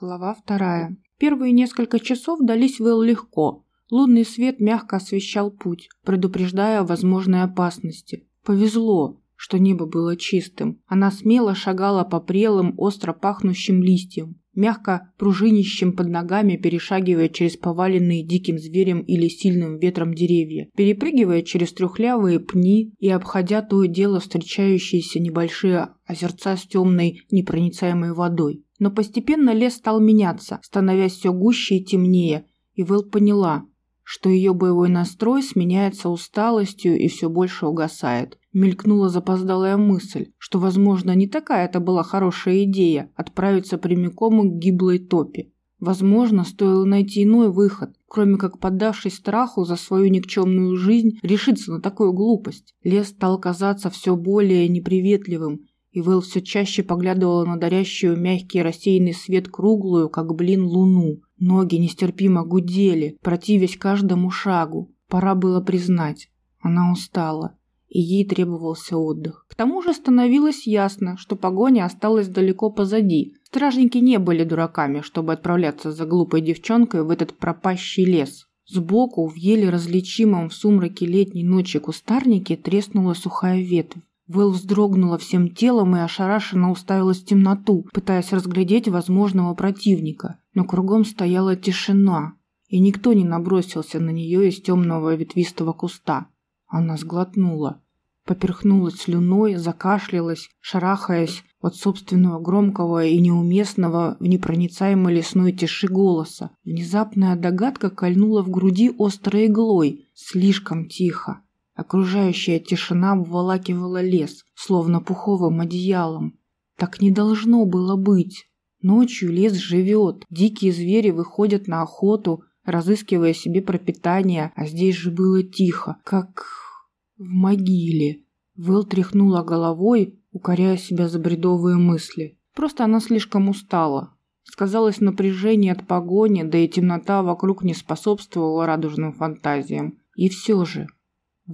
Глава вторая. Первые несколько часов дались Вэл легко. Лунный свет мягко освещал путь, предупреждая о возможной опасности. Повезло, что небо было чистым. Она смело шагала по прелым, остро пахнущим листьям, мягко пружинищем под ногами, перешагивая через поваленные диким зверем или сильным ветром деревья, перепрыгивая через трехлявые пни и обходя то и дело встречающиеся небольшие озерца с темной непроницаемой водой. Но постепенно лес стал меняться, становясь все гуще и темнее, и Вэл поняла, что ее боевой настрой сменяется усталостью и все больше угасает. Мелькнула запоздалая мысль, что, возможно, не такая это была хорошая идея отправиться прямиком к гиблой топе. Возможно, стоило найти иной выход, кроме как, поддавшись страху за свою никчемную жизнь, решиться на такую глупость. Лес стал казаться все более неприветливым, и Вэл все чаще поглядывала на дарящую мягкий рассеянный свет круглую, как блин, луну. Ноги нестерпимо гудели, противясь каждому шагу. Пора было признать, она устала и ей требовался отдых. К тому же становилось ясно, что погоня осталась далеко позади. Стражники не были дураками, чтобы отправляться за глупой девчонкой в этот пропащий лес. Сбоку, в еле различимом в сумраке летней ночи кустарнике, треснула сухая ветвь. Вэл вздрогнула всем телом и ошарашенно уставилась в темноту, пытаясь разглядеть возможного противника. Но кругом стояла тишина, и никто не набросился на нее из темного ветвистого куста. Она сглотнула, поперхнулась слюной, закашлялась, шарахаясь от собственного громкого и неуместного в непроницаемой лесной тиши голоса. Внезапная догадка кольнула в груди острой иглой. Слишком тихо. Окружающая тишина обволакивала лес, словно пуховым одеялом. Так не должно было быть. Ночью лес живет, дикие звери выходят на охоту, разыскивая себе пропитание, а здесь же было тихо, как в могиле. Вэл тряхнула головой, укоряя себя за бредовые мысли. Просто она слишком устала. Сказалось напряжение от погони, да и темнота вокруг не способствовала радужным фантазиям. И все же...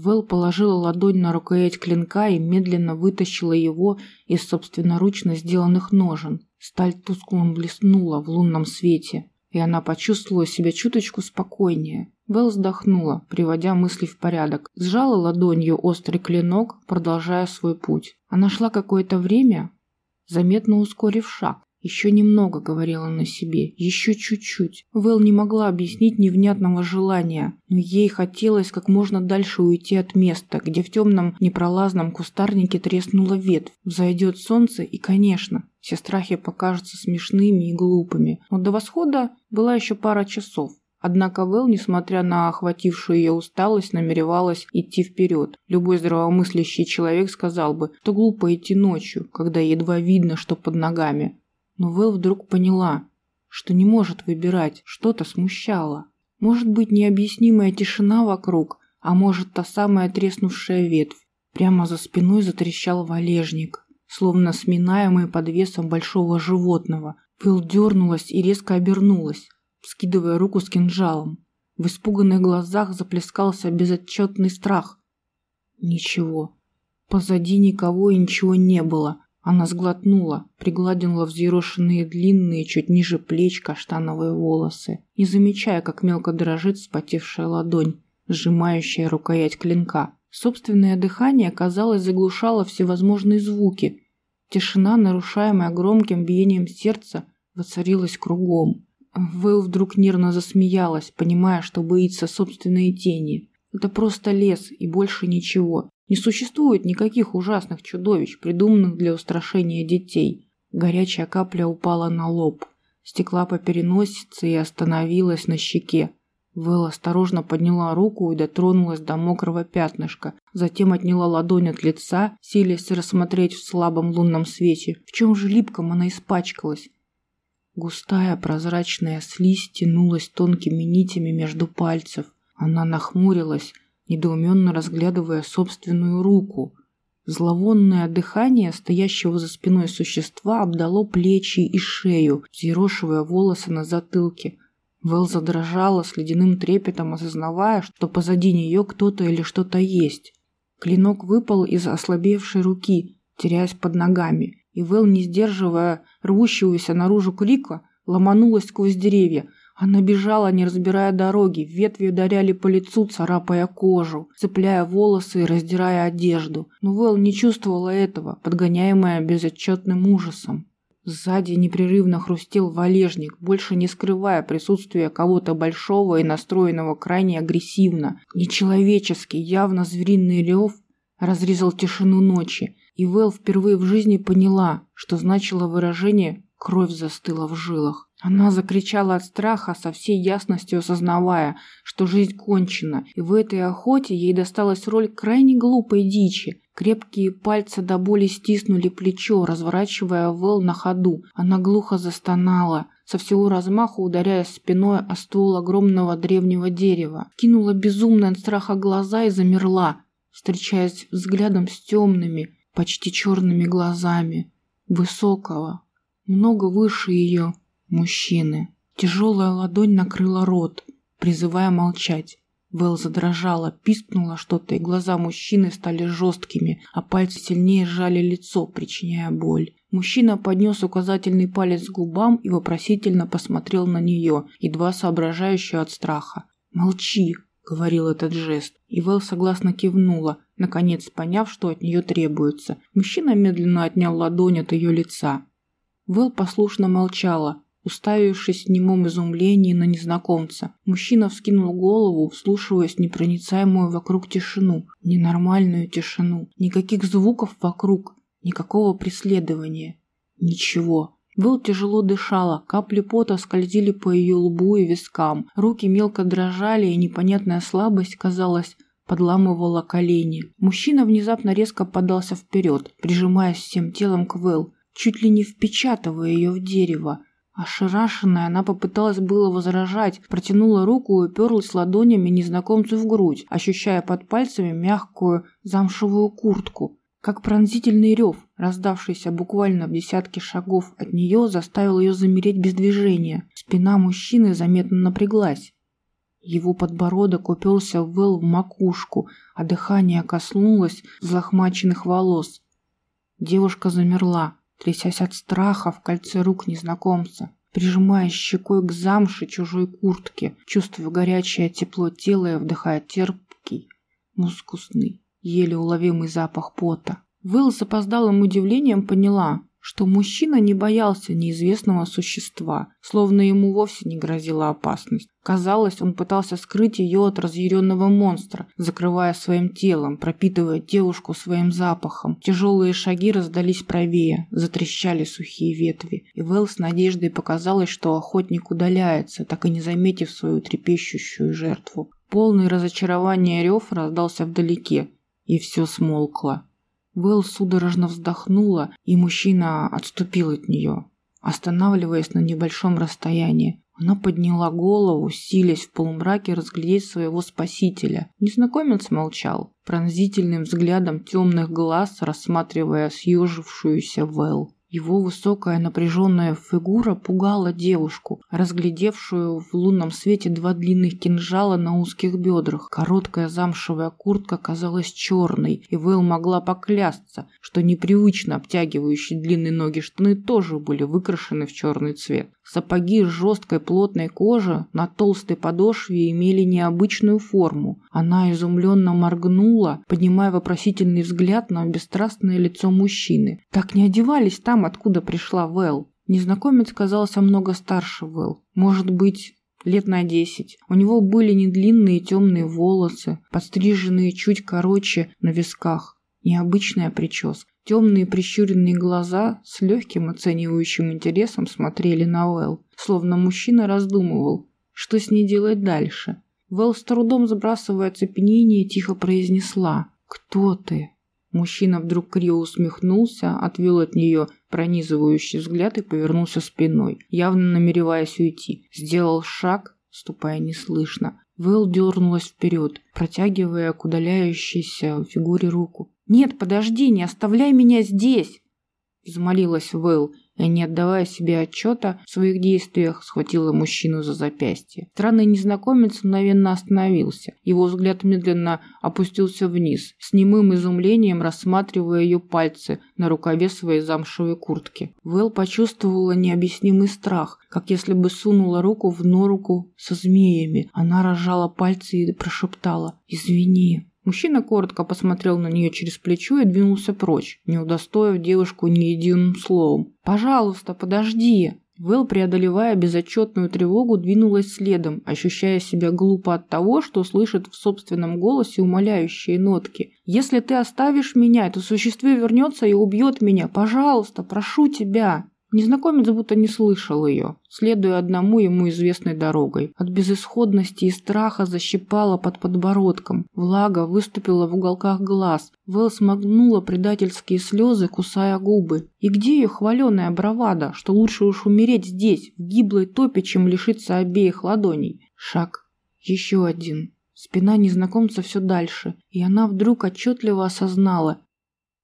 Вэл положила ладонь на рукоять клинка и медленно вытащила его из собственноручно сделанных ножен. Сталь тускло блеснула в лунном свете и она почувствовала себя чуточку спокойнее. Вэл вздохнула, приводя мысли в порядок, сжала ладонью острый клинок, продолжая свой путь. Она шла какое-то время, заметно ускорив шаг. Еще немного, говорила на себе, еще чуть-чуть. Вэл не могла объяснить невнятного желания, но ей хотелось как можно дальше уйти от места, где в темном непролазном кустарнике треснула ветвь. Взойдет солнце и, конечно, все страхи покажутся смешными и глупыми. Но до восхода была еще пара часов. Однако Вэл, несмотря на охватившую ее усталость, намеревалась идти вперед. Любой здравомыслящий человек сказал бы, что глупо идти ночью, когда едва видно, что под ногами. Но Вэл вдруг поняла, что не может выбирать, что-то смущало. Может быть, необъяснимая тишина вокруг, а может, та самая треснувшая ветвь. Прямо за спиной затрещал валежник, словно сминаемый под весом большого животного. Вэл дернулась и резко обернулась, вскидывая руку с кинжалом. В испуганных глазах заплескался безотчетный страх. Ничего. Позади никого и ничего не было. Она сглотнула, пригладила взъерошенные длинные, чуть ниже плеч каштановые волосы, не замечая, как мелко дрожит вспотевшая ладонь, сжимающая рукоять клинка. Собственное дыхание, казалось, заглушало всевозможные звуки. Тишина, нарушаемая громким биением сердца, воцарилась кругом. Вэл вдруг нервно засмеялась, понимая, что боится собственной тени. Это просто лес и больше ничего. Не существует никаких ужасных чудовищ, придуманных для устрашения детей. Горячая капля упала на лоб, стекла по переносице и остановилась на щеке. Вэл осторожно подняла руку и дотронулась до мокрого пятнышка, затем отняла ладонь от лица, силясь рассмотреть в слабом лунном свете, в чем же липком она испачкалась. Густая прозрачная слизь тянулась тонкими нитями между пальцев. Она нахмурилась, недоуменно разглядывая собственную руку. Зловонное дыхание стоящего за спиной существа обдало плечи и шею, взъерошивая волосы на затылке. Вэл задрожала с ледяным трепетом, осознавая, что позади нее кто-то или что-то есть. Клинок выпал из ослабевшей руки, теряясь под ногами, и Вэл, не сдерживая рвущегося наружу крика, ломанулась сквозь деревья. Она бежала, не разбирая дороги, ветви ударяли по лицу, царапая кожу, цепляя волосы и раздирая одежду. Но Вэл не чувствовала этого, подгоняемая безотчетным ужасом. Сзади непрерывно хрустел валежник, больше не скрывая присутствия кого-то большого и настроенного крайне агрессивно. Нечеловеческий, явно звериный рев разрезал тишину ночи, и Вэл впервые в жизни поняла, что значило выражение «кровь застыла в жилах». Она закричала от страха, со всей ясностью осознавая, что жизнь кончена, и в этой охоте ей досталась роль крайне глупой дичи, Крепкие пальцы до боли стиснули плечо, разворачивая Вэл на ходу. Она глухо застонала, со всего размаху ударяя спиной о ствол огромного древнего дерева. Кинула безумно от страха глаза и замерла, встречаясь взглядом с темными, почти черными глазами. Высокого, много выше ее, мужчины. Тяжелая ладонь накрыла рот, призывая молчать. Вэл задрожала, пискнула что-то, и глаза мужчины стали жесткими, а пальцы сильнее сжали лицо, причиняя боль. Мужчина поднес указательный палец к губам и вопросительно посмотрел на нее, едва соображающую от страха. «Молчи», — говорил этот жест. И Вэл согласно кивнула, наконец поняв, что от нее требуется. Мужчина медленно отнял ладонь от ее лица. Вэл послушно молчала, уставившись в немом изумлении на незнакомца. Мужчина вскинул голову, вслушиваясь непроницаемую вокруг тишину, ненормальную тишину. Никаких звуков вокруг, никакого преследования. Ничего. Был тяжело дышала, капли пота скользили по ее лбу и вискам, руки мелко дрожали, и непонятная слабость, казалось, подламывала колени. Мужчина внезапно резко подался вперед, прижимаясь всем телом к Вэл, чуть ли не впечатывая ее в дерево. Ошарашенная, она попыталась было возражать, протянула руку и уперлась ладонями незнакомцу в грудь, ощущая под пальцами мягкую замшевую куртку. Как пронзительный рев, раздавшийся буквально в десятке шагов от нее, заставил ее замереть без движения. Спина мужчины заметно напряглась. Его подбородок уперся в Вэл в макушку, а дыхание коснулось взлохмаченных волос. Девушка замерла, трясясь от страха в кольце рук незнакомца, прижимая щекой к замше чужой куртки, чувствуя горячее тепло тела и вдыхая терпкий, мускусный, еле уловимый запах пота. Вэлл с опоздалым удивлением поняла, что мужчина не боялся неизвестного существа, словно ему вовсе не грозила опасность. Казалось, он пытался скрыть ее от разъяренного монстра, закрывая своим телом, пропитывая девушку своим запахом. Тяжелые шаги раздались правее, затрещали сухие ветви, и Вэл с надеждой показалось, что охотник удаляется, так и не заметив свою трепещущую жертву. Полный разочарования рев раздался вдалеке, и все смолкло. Вэл судорожно вздохнула, и мужчина отступил от нее, останавливаясь на небольшом расстоянии. Она подняла голову, силясь в полумраке разглядеть своего спасителя. Незнакомец молчал, пронзительным взглядом темных глаз рассматривая съежившуюся Вэл. Его высокая напряженная фигура пугала девушку, разглядевшую в лунном свете два длинных кинжала на узких бедрах. Короткая замшевая куртка казалась черной, и Вэл могла поклясться, что непривычно обтягивающие длинные ноги штаны тоже были выкрашены в черный цвет. Сапоги с жесткой плотной кожи на толстой подошве имели необычную форму. Она изумленно моргнула, поднимая вопросительный взгляд на бесстрастное лицо мужчины. Так не одевались там, откуда пришла Вэл. Незнакомец казался много старше Вэл. Может быть, лет на десять. У него были недлинные темные волосы, подстриженные чуть короче на висках. Необычная прическа. Темные прищуренные глаза с легким оценивающим интересом смотрели на Вэл, словно мужчина раздумывал, что с ней делать дальше. Вэл с трудом забрасывая цепенение, тихо произнесла «Кто ты?». Мужчина вдруг криво усмехнулся, отвел от нее пронизывающий взгляд и повернулся спиной, явно намереваясь уйти. Сделал шаг, ступая неслышно. Вэл дернулась вперед, протягивая к удаляющейся фигуре руку. «Нет, подожди, не оставляй меня здесь!» Взмолилась Вэл, и, не отдавая себе отчета в своих действиях, схватила мужчину за запястье. Странный незнакомец мгновенно остановился. Его взгляд медленно опустился вниз, с немым изумлением рассматривая ее пальцы на рукаве своей замшевой куртки. Вэл почувствовала необъяснимый страх, как если бы сунула руку в норку со змеями. Она разжала пальцы и прошептала «Извини». Мужчина коротко посмотрел на нее через плечо и двинулся прочь, не удостоив девушку ни единым словом. «Пожалуйста, подожди!» Вэл, преодолевая безотчетную тревогу, двинулась следом, ощущая себя глупо от того, что слышит в собственном голосе умоляющие нотки. «Если ты оставишь меня, это существо вернется и убьет меня. Пожалуйста, прошу тебя!» Незнакомец будто не слышал ее, следуя одному ему известной дорогой. От безысходности и страха защипала под подбородком. Влага выступила в уголках глаз. Вэл смогнула предательские слезы, кусая губы. И где ее хваленая бравада, что лучше уж умереть здесь, в гиблой топе, чем лишиться обеих ладоней? Шаг. Еще один. Спина незнакомца все дальше, и она вдруг отчетливо осознала,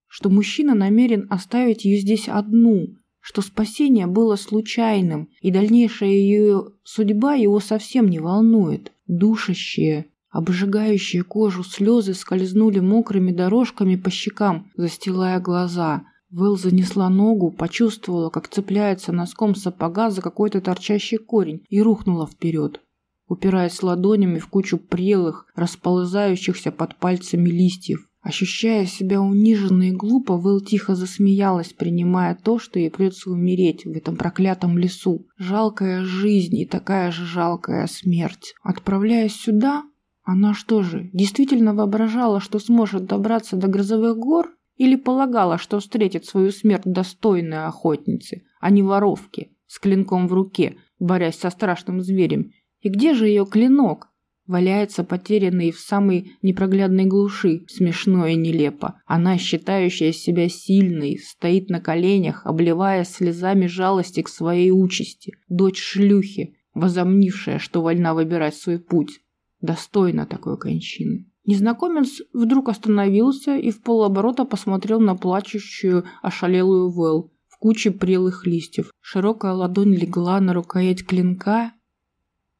что мужчина намерен оставить ее здесь одну – что спасение было случайным, и дальнейшая ее судьба его совсем не волнует. Душащие, обжигающие кожу слезы скользнули мокрыми дорожками по щекам, застилая глаза. Вэл занесла ногу, почувствовала, как цепляется носком сапога за какой-то торчащий корень и рухнула вперед, упираясь ладонями в кучу прелых, расползающихся под пальцами листьев. Ощущая себя униженной и глупо, Вэл тихо засмеялась, принимая то, что ей придется умереть в этом проклятом лесу. Жалкая жизнь и такая же жалкая смерть. Отправляясь сюда, она что же, действительно воображала, что сможет добраться до грозовых гор? Или полагала, что встретит свою смерть достойной охотницы, а не воровки, с клинком в руке, борясь со страшным зверем? И где же ее клинок? Валяется потерянный в самой непроглядной глуши, смешно и нелепо. Она, считающая себя сильной, стоит на коленях, обливая слезами жалости к своей участи. Дочь шлюхи, возомнившая, что вольна выбирать свой путь. Достойна такой кончины. Незнакомец вдруг остановился и в полоборота посмотрел на плачущую, ошалелую Вэл в куче прелых листьев. Широкая ладонь легла на рукоять клинка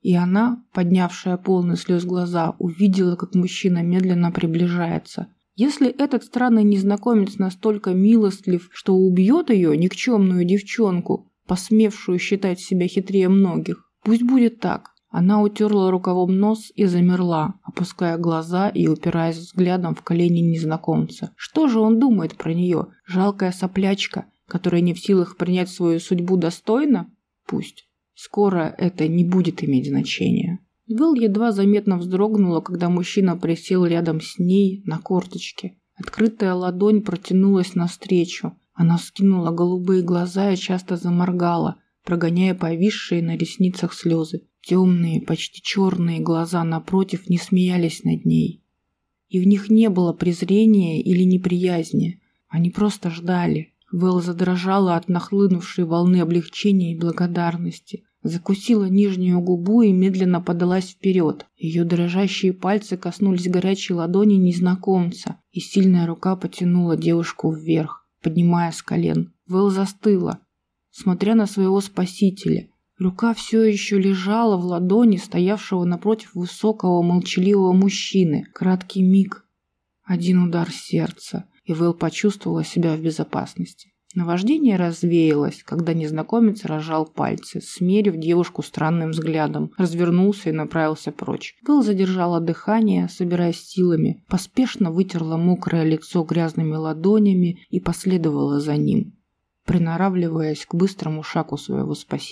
и она, поднявшая полный слез глаза, увидела, как мужчина медленно приближается. Если этот странный незнакомец настолько милостлив, что убьет ее, никчемную девчонку, посмевшую считать себя хитрее многих, пусть будет так. Она утерла рукавом нос и замерла, опуская глаза и упираясь взглядом в колени незнакомца. Что же он думает про нее? Жалкая соплячка, которая не в силах принять свою судьбу достойно? Пусть. Скоро это не будет иметь значения. Вэл едва заметно вздрогнула, когда мужчина присел рядом с ней на корточке. Открытая ладонь протянулась навстречу. Она вскинула голубые глаза и часто заморгала, прогоняя повисшие на ресницах слезы. Темные, почти черные глаза напротив не смеялись над ней. И в них не было презрения или неприязни. Они просто ждали. Вэл задрожала от нахлынувшей волны облегчения и благодарности. Закусила нижнюю губу и медленно подалась вперед. Ее дрожащие пальцы коснулись горячей ладони незнакомца, и сильная рука потянула девушку вверх, поднимая с колен. Вэл застыла, смотря на своего спасителя. Рука все еще лежала в ладони стоявшего напротив высокого молчаливого мужчины. Краткий миг. Один удар сердца и Вэл почувствовала себя в безопасности. Наваждение развеялось, когда незнакомец разжал пальцы, смерив девушку странным взглядом, развернулся и направился прочь. Вэл задержала дыхание, собираясь силами, поспешно вытерла мокрое лицо грязными ладонями и последовала за ним, приноравливаясь к быстрому шагу своего спасителя.